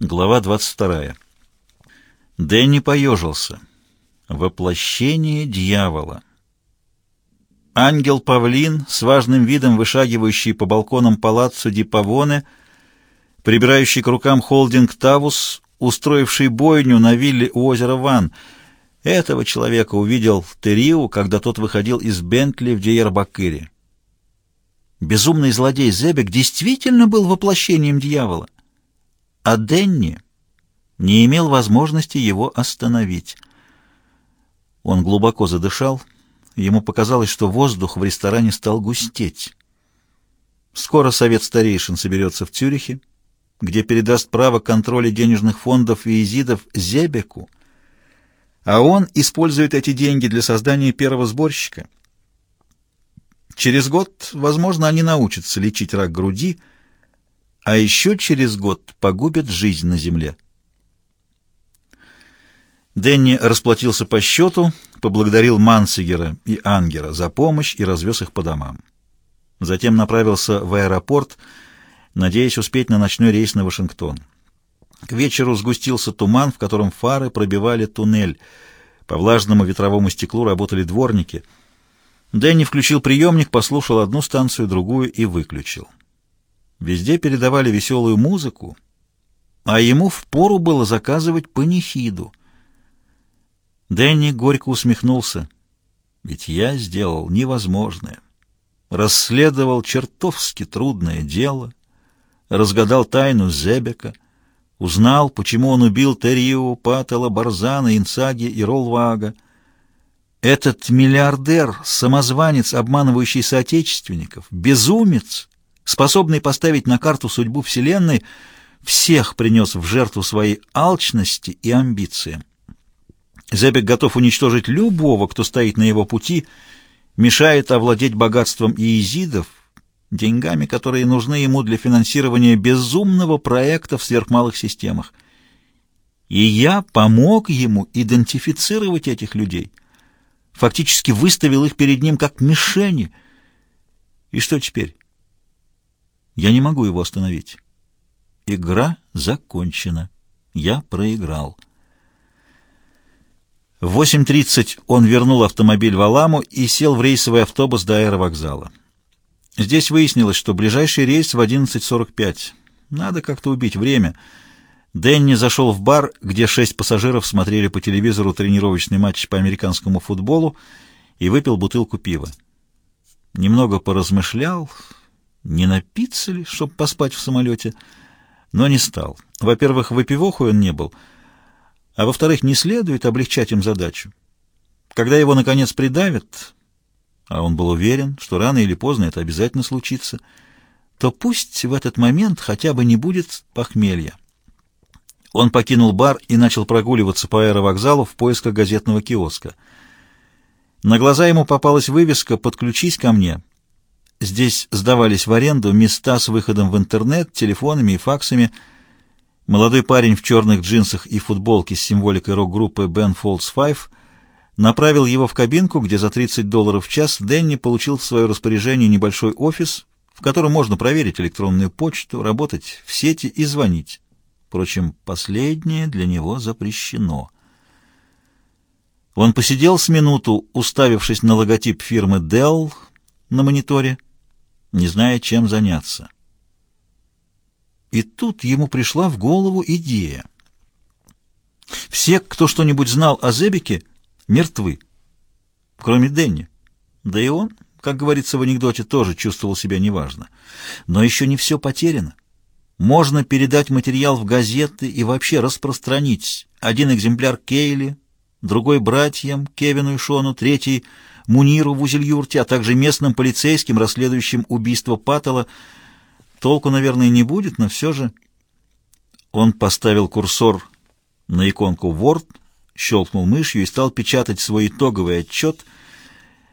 Глава 22. Дэнни поежился. Воплощение дьявола. Ангел-павлин, с важным видом вышагивающий по балконам палаццо Ди Павоне, прибирающий к рукам холдинг Тавус, устроивший бойню на вилле у озера Ван. Этого человека увидел Териу, когда тот выходил из Бентли в Диербакыре. Безумный злодей Зебек действительно был воплощением дьявола а Денни не имел возможности его остановить. Он глубоко задышал. Ему показалось, что воздух в ресторане стал густеть. Скоро совет старейшин соберется в Цюрихе, где передаст право контроля денежных фондов и изидов Зебеку, а он использует эти деньги для создания первого сборщика. Через год, возможно, они научатся лечить рак груди, а еще через год погубят жизнь на земле. Дэнни расплатился по счету, поблагодарил Мансигера и Ангера за помощь и развез их по домам. Затем направился в аэропорт, надеясь успеть на ночной рейс на Вашингтон. К вечеру сгустился туман, в котором фары пробивали туннель. По влажному ветровому стеклу работали дворники. Дэнни включил приемник, послушал одну станцию, другую и выключил. Везде передавали веселую музыку, а ему впору было заказывать панихиду. Дэнни горько усмехнулся. Ведь я сделал невозможное. Расследовал чертовски трудное дело, разгадал тайну Зебека, узнал, почему он убил Террио, Паттела, Барзана, Инсаги и Ролвага. Этот миллиардер, самозванец, обманывающий соотечественников, безумец, способный поставить на карту судьбу Вселенной, всех принес в жертву своей алчности и амбициям. Зебек готов уничтожить любого, кто стоит на его пути, мешает овладеть богатством иезидов, деньгами, которые нужны ему для финансирования безумного проекта в сверхмалых системах. И я помог ему идентифицировать этих людей, фактически выставил их перед ним как мишени. И что теперь? Я не могу его остановить. Игра закончена. Я проиграл. В 8.30 он вернул автомобиль в Аламу и сел в рейсовый автобус до аэровокзала. Здесь выяснилось, что ближайший рейс в 11.45. Надо как-то убить время. Дэнни зашел в бар, где шесть пассажиров смотрели по телевизору тренировочный матч по американскому футболу и выпил бутылку пива. Немного поразмышлял, не напиться ли, чтобы поспать в самолете, но не стал. Во-первых, выпивохой он не был, а во-вторых, не следует облегчать им задачу. Когда его, наконец, придавят, а он был уверен, что рано или поздно это обязательно случится, то пусть в этот момент хотя бы не будет похмелья. Он покинул бар и начал прогуливаться по аэровокзалу в поисках газетного киоска. На глаза ему попалась вывеска «Подключись ко мне», Здесь сдавались в аренду места с выходом в интернет, телефонами и факсами. Молодой парень в черных джинсах и футболке с символикой рок-группы Ben Folds Five направил его в кабинку, где за 30 долларов в час Дэнни получил в свое распоряжение небольшой офис, в котором можно проверить электронную почту, работать в сети и звонить. Впрочем, последнее для него запрещено. Он посидел с минуту, уставившись на логотип фирмы Dell на мониторе, не зная, чем заняться. И тут ему пришла в голову идея. Все, кто что-нибудь знал о Зебике, мертвы, кроме Дэнни. Да и он, как говорится в анекдоте, тоже чувствовал себя неважно. Но еще не все потеряно. Можно передать материал в газеты и вообще распространить. Один экземпляр Кейли, другой братьям, Кевину и Шону, третий — Муниру в Узельюрте, а также местным полицейским, расследующим убийство Паттела. Толку, наверное, не будет, но все же... Он поставил курсор на иконку Word, щелкнул мышью и стал печатать свой итоговый отчет,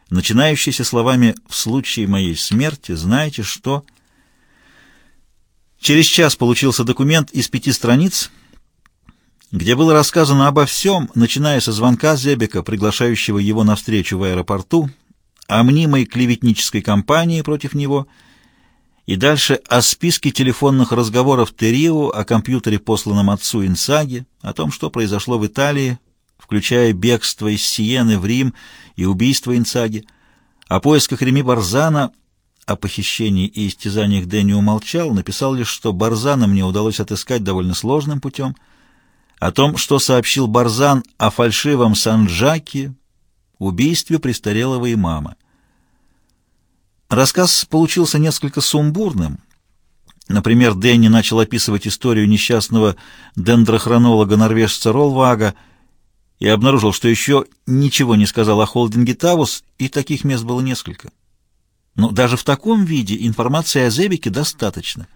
начинающийся словами «В случае моей смерти знаете что...» Через час получился документ из пяти страниц — где было рассказано обо всем, начиная со звонка Зебека, приглашающего его на встречу в аэропорту, о мнимой клеветнической кампании против него И дальше о списке телефонных разговоров Терио, о компьютере, посланном отцу Инсаги, о том, что произошло в Италии, включая бегство из Сиены в Рим и убийство Инсаги, о поисках Реми Барзана, о похищении и истязаниях Дэнни умолчал, написал лишь, что Барзана мне удалось отыскать довольно сложным путем, о том, что сообщил Барзан о фальшивом Санджаке, убийстве престарелого имама. Рассказ получился несколько сумбурным. Например, Дэнни начал описывать историю несчастного дендрохронолога-норвежца Ролвага и обнаружил, что еще ничего не сказал о холдинге Тавус, и таких мест было несколько. Но даже в таком виде информации о Зебике достаточно.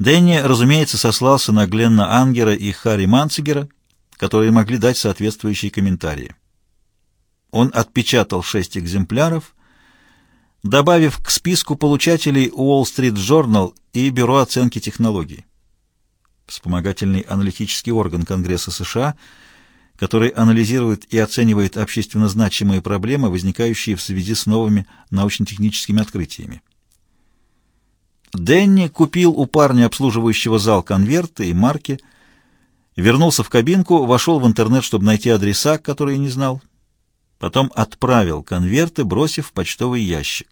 Дэнни, разумеется, сослался на Гленна Ангера и Харри Манцигера, которые могли дать соответствующие комментарии. Он отпечатал шесть экземпляров, добавив к списку получателей Wall Street Journal и Бюро оценки технологий. Вспомогательный аналитический орган Конгресса США, который анализирует и оценивает общественно значимые проблемы, возникающие в связи с новыми научно-техническими открытиями. Дэнни купил у парня, обслуживающего зал, конверты и марки, вернулся в кабинку, вошел в интернет, чтобы найти адреса, которые не знал, потом отправил конверты, бросив в почтовый ящик.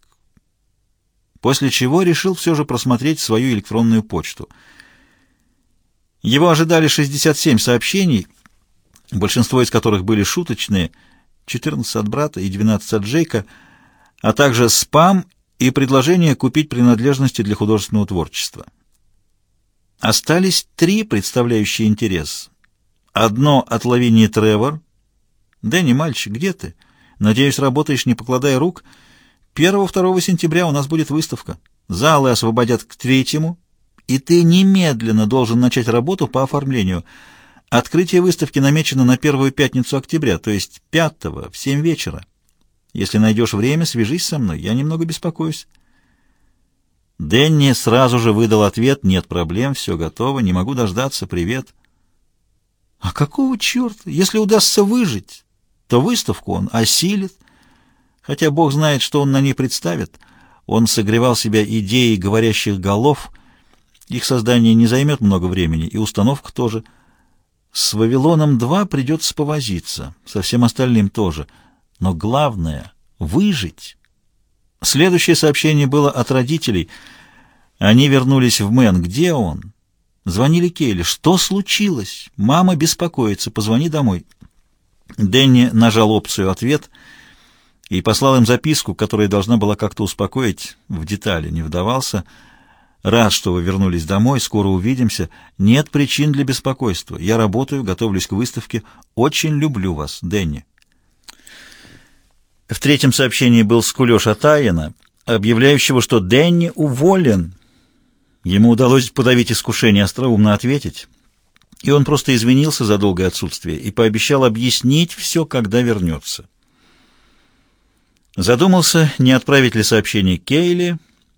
После чего решил все же просмотреть свою электронную почту. Его ожидали 67 сообщений, большинство из которых были шуточные, 14 от брата и 12 от Джейка, а также спам и предложение купить принадлежности для художественного творчества. Остались три, представляющие интерес. Одно от Лавинии Тревор. «Дэнни, мальчик, где ты? Надеюсь, работаешь, не покладая рук. 1-2 сентября у нас будет выставка. Залы освободят к третьему, и ты немедленно должен начать работу по оформлению. Открытие выставки намечено на первую пятницу октября, то есть 5 в 7 вечера. Если найдешь время, свяжись со мной. Я немного беспокоюсь. Дэнни сразу же выдал ответ. Нет проблем, все готово, не могу дождаться, привет. А какого черта? Если удастся выжить, то выставку он осилит. Хотя Бог знает, что он на ней представит. Он согревал себя идеей говорящих голов. Их создание не займет много времени, и установка тоже. С Вавилоном-2 придется повозиться, со всем остальным тоже — но главное — выжить. Следующее сообщение было от родителей. Они вернулись в Мэн. Где он? Звонили Кейли. Что случилось? Мама беспокоится. Позвони домой. Дэнни нажал опцию «Ответ» и послал им записку, которая должна была как-то успокоить. В детали не вдавался. «Рад, что вы вернулись домой. Скоро увидимся. Нет причин для беспокойства. Я работаю, готовлюсь к выставке. Очень люблю вас, Дэнни». В третьем сообщении был скулеж Атаина, объявляющего, что Дэнни уволен. Ему удалось подавить искушение остроумно ответить, и он просто извинился за долгое отсутствие и пообещал объяснить все, когда вернется. Задумался, не отправить ли сообщение Кейли,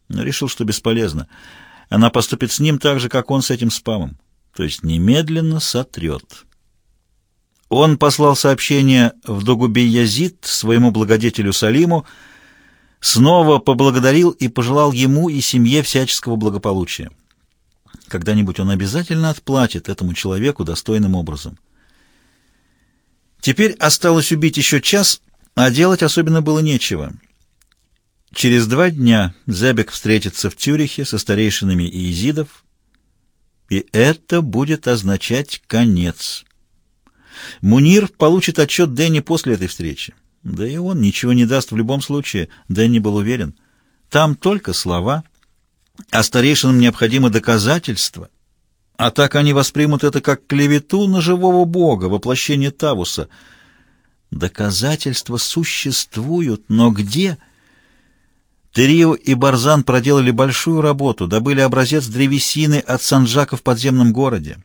но решил, что бесполезно. Она поступит с ним так же, как он с этим спамом, то есть немедленно сотрет. Он послал сообщение в Догубей-Язид своему благодетелю Салиму, снова поблагодарил и пожелал ему и семье всяческого благополучия. Когда-нибудь он обязательно отплатит этому человеку достойным образом. Теперь осталось убить еще час, а делать особенно было нечего. Через два дня Зебек встретится в Тюрихе со старейшинами иезидов, и это будет означать конец. Мунир получит отчет Дэнни после этой встречи. Да и он ничего не даст в любом случае, Дэнни был уверен. Там только слова, а старейшинам необходимо доказательства. А так они воспримут это как клевету на живого бога, воплощение Тавуса. Доказательства существуют, но где? Терио и Барзан проделали большую работу, добыли образец древесины от Санджака в подземном городе.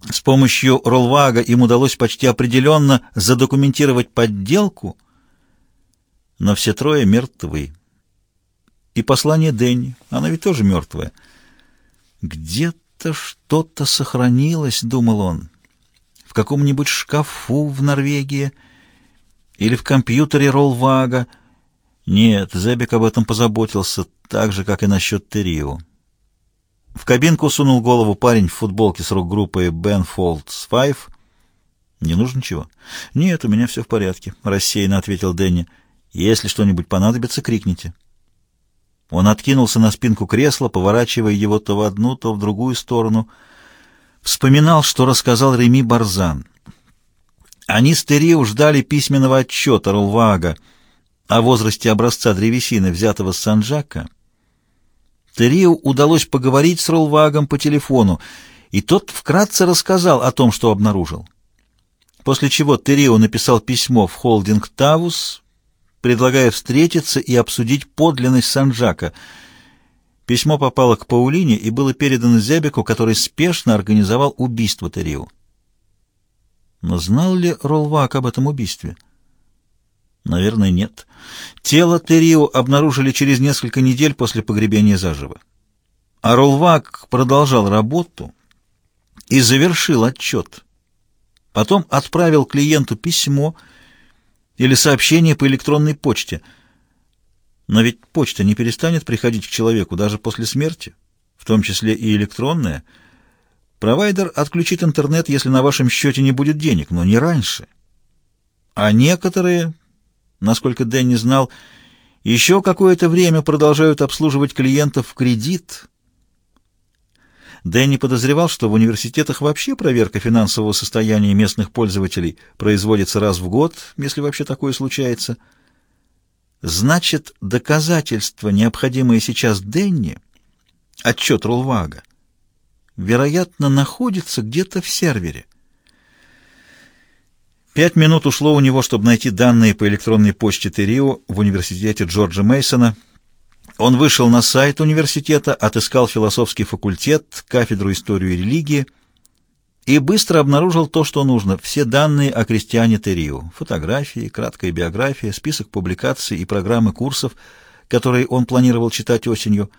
С помощью Ролвага им удалось почти определенно задокументировать подделку, но все трое мертвы. И послание Дэнни, она ведь тоже мертвая. «Где-то что-то сохранилось», — думал он, — «в каком-нибудь шкафу в Норвегии или в компьютере Ролвага, Нет, Зебик об этом позаботился, так же, как и насчет Терио. В кабинку сунул голову парень в футболке с рок-группой Ben Folds Five. «Не нужно ничего?» «Нет, у меня все в порядке», — рассеянно ответил Дэнни. «Если что-нибудь понадобится, крикните». Он откинулся на спинку кресла, поворачивая его то в одну, то в другую сторону. Вспоминал, что рассказал Реми Барзан. Они с Терио ждали письменного отчета Ролвага о возрасте образца древесины, взятого с Санджака. Терио удалось поговорить с Ролвагом по телефону, и тот вкратце рассказал о том, что обнаружил. После чего Терио написал письмо в холдинг «Тавус», предлагая встретиться и обсудить подлинность Санджака. Письмо попало к Паулине и было передано Зебеку, который спешно организовал убийство Терио. Но знал ли Ролвак об этом убийстве? Наверное, нет. Тело Террио обнаружили через несколько недель после погребения заживо. А Ролвак продолжал работу и завершил отчет. Потом отправил клиенту письмо или сообщение по электронной почте. Но ведь почта не перестанет приходить к человеку даже после смерти, в том числе и электронная. Провайдер отключит интернет, если на вашем счете не будет денег, но не раньше. А некоторые Насколько Дэнни знал, еще какое-то время продолжают обслуживать клиентов в кредит. Дэнни подозревал, что в университетах вообще проверка финансового состояния местных пользователей производится раз в год, если вообще такое случается. Значит, доказательства, необходимые сейчас Дэнни, отчет Рулвага, вероятно, находится где-то в сервере. Пять минут ушло у него, чтобы найти данные по электронной почте Терио в университете Джорджа Мейсона. Он вышел на сайт университета, отыскал философский факультет, кафедру истории и религии и быстро обнаружил то, что нужно. Все данные о крестьяне Терио. Фотографии, краткая биография, список публикаций и программы курсов, которые он планировал читать осенью,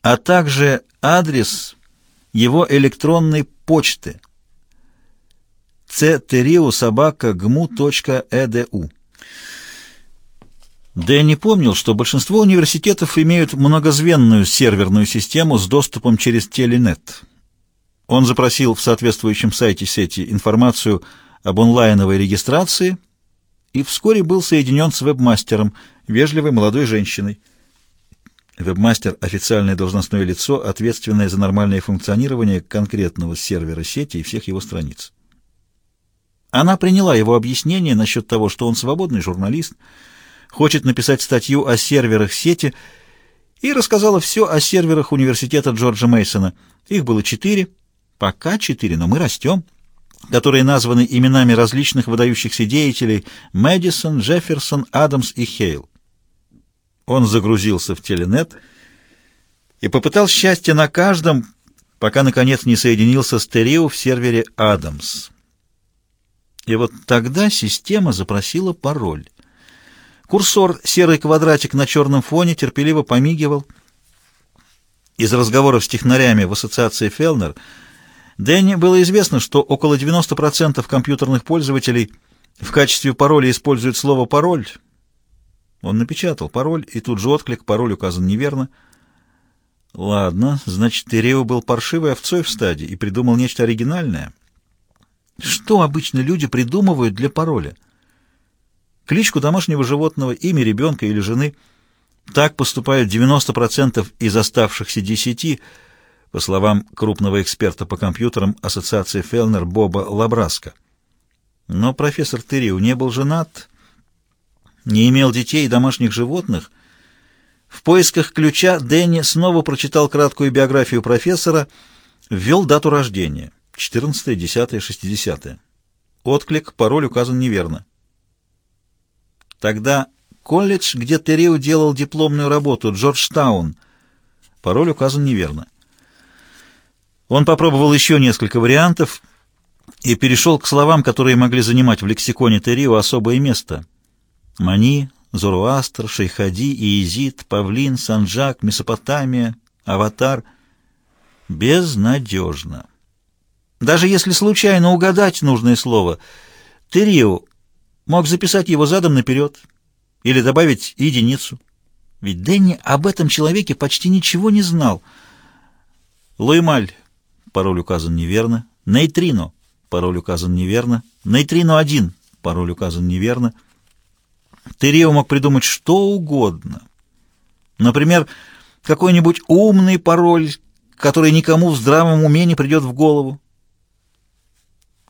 а также адрес его электронной почты – cteriu.gmu.edu. Дэнни помнил, что большинство университетов имеют многозвенную серверную систему с доступом через Теленет. Он запросил в соответствующем сайте сети информацию об онлайновой регистрации и вскоре был соединен с вебмастером, вежливой молодой женщиной. Вебмастер — официальное должностное лицо, ответственное за нормальное функционирование конкретного сервера сети и всех его страниц. Она приняла его объяснение насчет того, что он свободный журналист, хочет написать статью о серверах сети, и рассказала все о серверах университета Джорджа Мейсона. Их было четыре, пока четыре, но мы растем, которые названы именами различных выдающихся деятелей Мэдисон, Джефферсон, Адамс и Хейл. Он загрузился в теленет и попытал счастье на каждом, пока, наконец, не соединился с Терио в сервере Адамс. И вот тогда система запросила пароль. Курсор, серый квадратик на черном фоне, терпеливо помигивал. Из разговоров с технарями в ассоциации Фелнер Дэнни было известно, что около 90% компьютерных пользователей в качестве пароля используют слово «пароль». Он напечатал пароль, и тут же отклик, пароль указан неверно. Ладно, значит, Терео был паршивой овцой в стаде и придумал нечто оригинальное — что обычно люди придумывают для пароля? Кличку домашнего животного, имя ребенка или жены. Так поступают 90% из оставшихся 10, по словам крупного эксперта по компьютерам Ассоциации Фелнер Боба Лабраска. Но профессор Терриу не был женат, не имел детей и домашних животных. В поисках ключа Дэнни снова прочитал краткую биографию профессора, ввел дату рождения. 14, 10, 60. Отклик, пароль указан неверно. Тогда колледж, где Террио делал дипломную работу, Джорджтаун. Пароль указан неверно. Он попробовал еще несколько вариантов и перешел к словам, которые могли занимать в лексиконе Террио особое место. Мани, Зороастр, Шейхади, Иезид, Павлин, Санджак, Месопотамия, Аватар. Безнадежно. Даже если случайно угадать нужное слово, Терио мог записать его задом наперед Или добавить единицу. Ведь Дэнни об этом человеке почти ничего не знал. Луималь, пароль указан неверно. Нейтрино, пароль указан неверно. Нейтрино-1, пароль указан неверно. Терио мог придумать что угодно. Например, какой-нибудь умный пароль, который никому в здравом уме не придет в голову.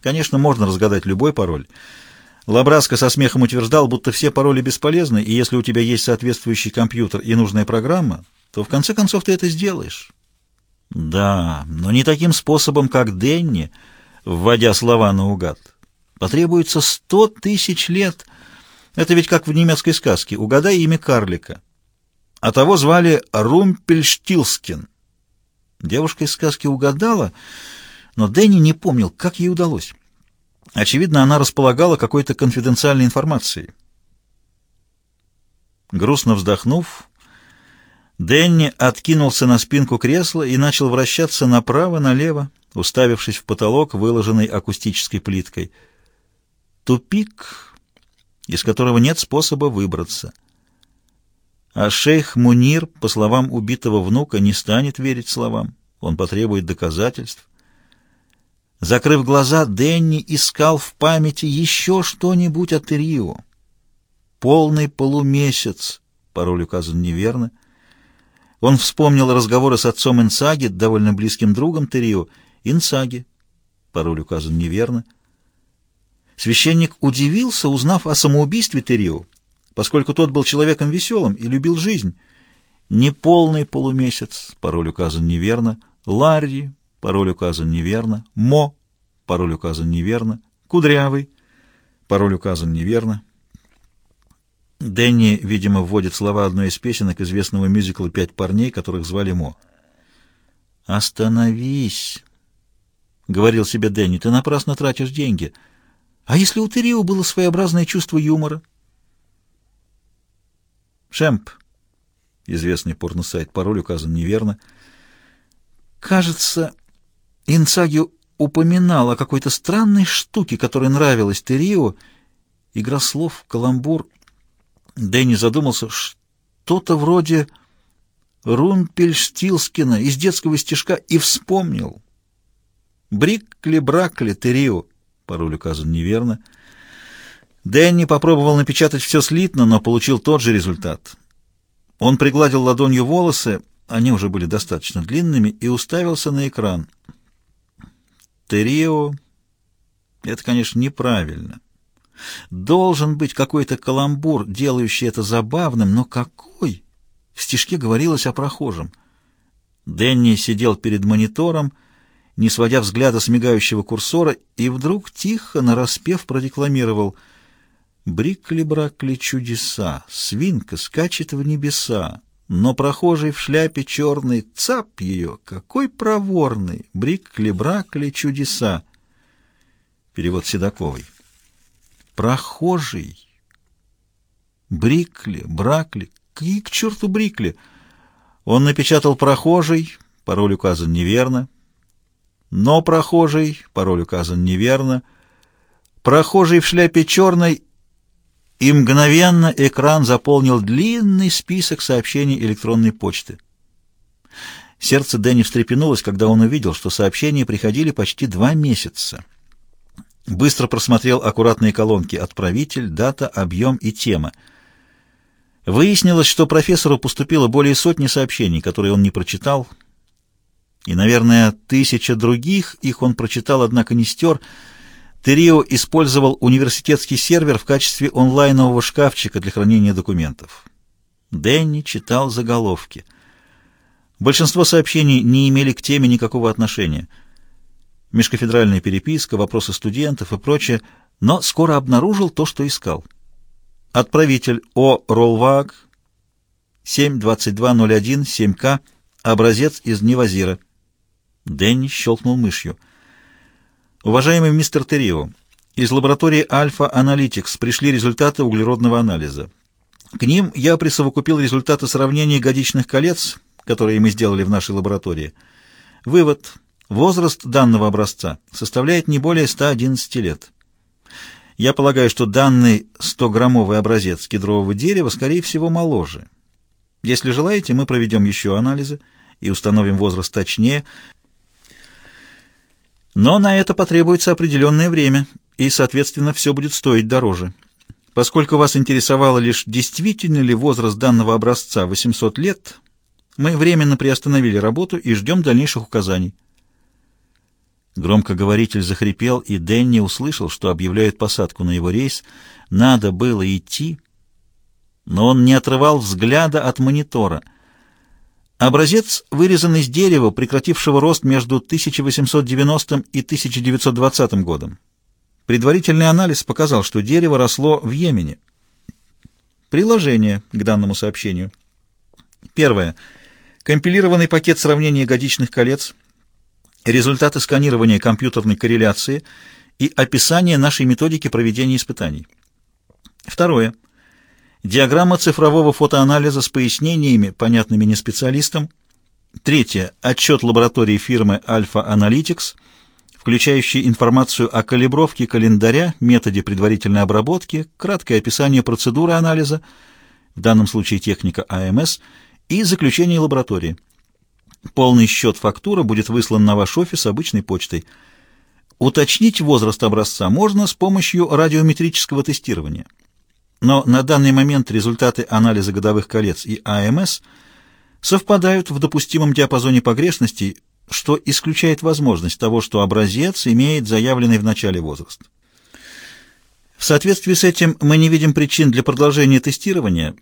Конечно, можно разгадать любой пароль. Лабраско со смехом утверждал, будто все пароли бесполезны, и если у тебя есть соответствующий компьютер и нужная программа, то в конце концов ты это сделаешь. Да, но не таким способом, как Денни, вводя слова наугад. Потребуется сто тысяч лет. Это ведь как в немецкой сказке «Угадай имя карлика». А того звали Румпельштилскин. Девушка из сказки угадала, но Дэнни не помнил, как ей удалось. Очевидно, она располагала какой-то конфиденциальной информацией. Грустно вздохнув, Дэнни откинулся на спинку кресла и начал вращаться направо-налево, уставившись в потолок, выложенный акустической плиткой. Тупик, из которого нет способа выбраться. А шейх Мунир, по словам убитого внука, не станет верить словам. Он потребует доказательств. Закрыв глаза, Дэнни искал в памяти еще что-нибудь от Рио. Полный полумесяц, пароль указан неверно. Он вспомнил разговоры с отцом Инсаги, довольно близким другом Терио. Инсаги, пароль указан неверно. Священник удивился, узнав о самоубийстве Терио, поскольку тот был человеком веселым и любил жизнь. Неполный полумесяц, пароль указан неверно. Ларри, пароль указан неверно. Мо, пароль указан неверно. Кудрявый, пароль указан неверно. Дэнни, видимо, вводит слова одной из песенок известного мюзикла «Пять парней», которых звали Мо. «Остановись!» — говорил себе Дэнни. «Ты напрасно тратишь деньги. А если у Терио было своеобразное чувство юмора?» «Шемп», известный порносайт, пароль указан неверно. «Кажется, Инсаги упоминал о какой-то странной штуке, которая нравилась Терио. Игра слов, каламбур. Дэнни задумался, что-то вроде Румпельштилскина из детского стишка и вспомнил. Брикли-бракли, Терио. Пароль указан неверно. Дэнни попробовал напечатать все слитно, но получил тот же результат. Он пригладил ладонью волосы, они уже были достаточно длинными, и уставился на экран. Терио — это, конечно, неправильно. Должен быть какой-то каламбур, делающий это забавным, но какой? В стишке говорилось о прохожем. Дэнни сидел перед монитором, не сводя взгляда с мигающего курсора, и вдруг тихо, нараспев, продекламировал «Брикли-бракли чудеса, свинка скачет в небеса, но прохожий в шляпе черный, цап ее, какой проворный, брикли-бракли чудеса». Перевод Седоковой. Прохожий. Брикли, Бракли, какие к черту Брикли? Он напечатал «прохожий», пароль указан неверно. Но прохожий, пароль указан неверно. Прохожий в шляпе черной, и мгновенно экран заполнил длинный список сообщений электронной почты. Сердце Дэнни встрепенулось, когда он увидел, что сообщения приходили почти два месяца. Быстро просмотрел аккуратные колонки «Отправитель», «Дата», «Объем» и «Тема». Выяснилось, что профессору поступило более сотни сообщений, которые он не прочитал, и, наверное, тысяча других, их он прочитал, однако не стер. Терио использовал университетский сервер в качестве онлайнового шкафчика для хранения документов. Дэнни читал заголовки. Большинство сообщений не имели к теме никакого отношения — межкафедральная переписка, вопросы студентов и прочее, но скоро обнаружил то, что искал. Отправитель О. Ролваг, 72201-7К, образец из Невазира. Дэнни щелкнул мышью. Уважаемый мистер Террио, из лаборатории Альфа Аналитикс пришли результаты углеродного анализа. К ним я присовокупил результаты сравнения годичных колец, которые мы сделали в нашей лаборатории. Вывод. Возраст данного образца составляет не более 111 лет. Я полагаю, что данный 100-граммовый образец кедрового дерева, скорее всего, моложе. Если желаете, мы проведем еще анализы и установим возраст точнее. Но на это потребуется определенное время, и, соответственно, все будет стоить дороже. Поскольку вас интересовало лишь, действительно ли возраст данного образца 800 лет, мы временно приостановили работу и ждем дальнейших указаний. Громкоговоритель захрипел, и Дэнни услышал, что объявляют посадку на его рейс. Надо было идти, но он не отрывал взгляда от монитора. Образец вырезан из дерева, прекратившего рост между 1890 и 1920 годом. Предварительный анализ показал, что дерево росло в Йемене. Приложение к данному сообщению. Первое. Компилированный пакет сравнения годичных колец – результаты сканирования компьютерной корреляции и описание нашей методики проведения испытаний. Второе. Диаграмма цифрового фотоанализа с пояснениями, понятными не специалистам. Третье. Отчет лаборатории фирмы Alpha Analytics, включающий информацию о калибровке календаря, методе предварительной обработки, краткое описание процедуры анализа, в данном случае техника АМС, и заключение лаборатории. Полный счет фактура будет выслан на ваш офис обычной почтой. Уточнить возраст образца можно с помощью радиометрического тестирования. Но на данный момент результаты анализа годовых колец и АМС совпадают в допустимом диапазоне погрешностей, что исключает возможность того, что образец имеет заявленный в начале возраст. В соответствии с этим мы не видим причин для продолжения тестирования,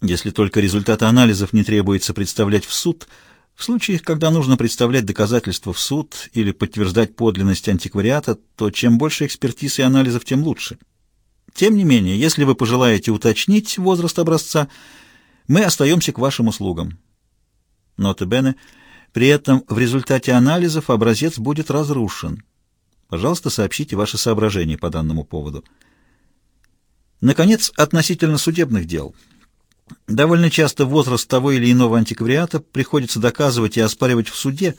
если только результаты анализов не требуется представлять в суд – в случаях, когда нужно представлять доказательства в суд или подтверждать подлинность антиквариата, то чем больше экспертиз и анализов, тем лучше. Тем не менее, если вы пожелаете уточнить возраст образца, мы остаемся к вашим услугам. Нота Бене. При этом в результате анализов образец будет разрушен. Пожалуйста, сообщите ваши соображения по данному поводу. Наконец, относительно судебных дел – Довольно часто возраст того или иного антиквариата приходится доказывать и оспаривать в суде.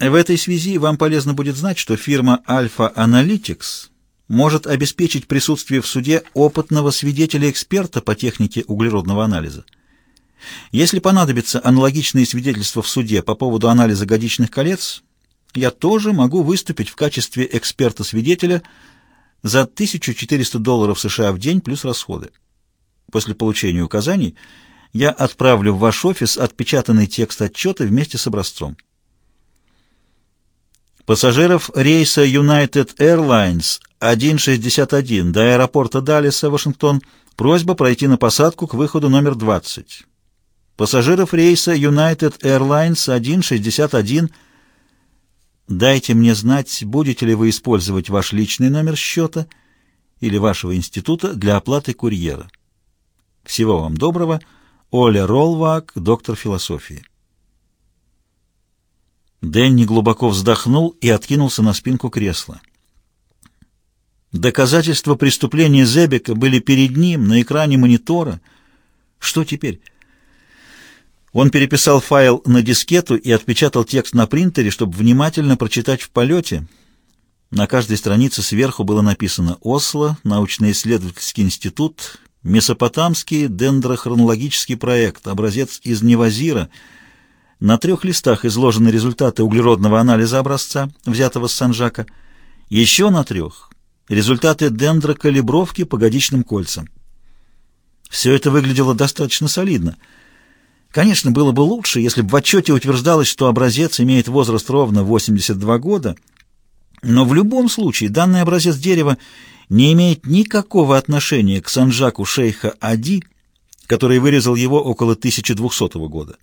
В этой связи вам полезно будет знать, что фирма Alpha Analytics может обеспечить присутствие в суде опытного свидетеля-эксперта по технике углеродного анализа. Если понадобится аналогичные свидетельства в суде по поводу анализа годичных колец, я тоже могу выступить в качестве эксперта-свидетеля за 1400 долларов США в день плюс расходы. После получения указаний я отправлю в ваш офис отпечатанный текст отчета вместе с образцом. Пассажиров рейса United Airlines 161 до аэропорта Даллеса, Вашингтон, просьба пройти на посадку к выходу номер 20. Пассажиров рейса United Airlines 161 Дайте мне знать, будете ли вы использовать ваш личный номер счета или вашего института для оплаты курьера. Всего вам доброго. Оля Ролвак, доктор философии. Дэнни глубоко вздохнул и откинулся на спинку кресла. Доказательства преступления Зебека были перед ним на экране монитора. Что теперь? Он переписал файл на дискету и отпечатал текст на принтере, чтобы внимательно прочитать в полете. На каждой странице сверху было написано «Осло», «Научно-исследовательский институт», Месопотамский дендрохронологический проект, образец из Невазира. На трех листах изложены результаты углеродного анализа образца, взятого с Санжака. Еще на трех — результаты дендрокалибровки по годичным кольцам. Все это выглядело достаточно солидно. Конечно, было бы лучше, если бы в отчете утверждалось, что образец имеет возраст ровно 82 года, но в любом случае данный образец дерева не имеет никакого отношения к Санжаку шейха Ади, который вырезал его около 1200 года.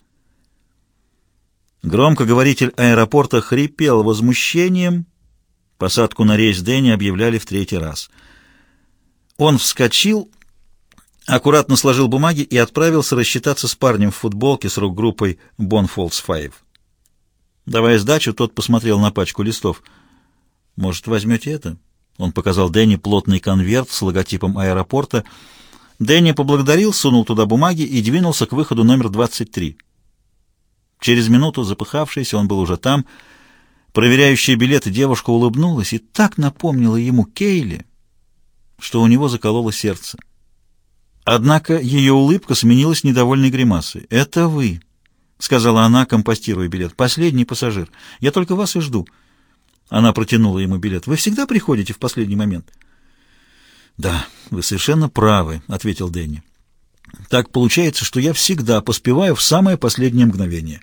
Громкоговоритель аэропорта хрипел возмущением. Посадку на рейс Дэнни объявляли в третий раз. Он вскочил, аккуратно сложил бумаги и отправился рассчитаться с парнем в футболке с рок-группой Bonfolds Five. Давая сдачу, тот посмотрел на пачку листов. «Может, возьмете это?» Он показал Дэнни плотный конверт с логотипом аэропорта. Дэнни поблагодарил, сунул туда бумаги и двинулся к выходу номер 23. Через минуту, запыхавшийся, он был уже там. Проверяющая билеты девушка улыбнулась и так напомнила ему Кейли. что у него закололо сердце. Однако ее улыбка сменилась недовольной гримасой. «Это вы», — сказала она, компостируя билет. «Последний пассажир. Я только вас и жду». Она протянула ему билет. «Вы всегда приходите в последний момент?» «Да, вы совершенно правы», — ответил Дэнни. «Так получается, что я всегда поспеваю в самое последнее мгновение».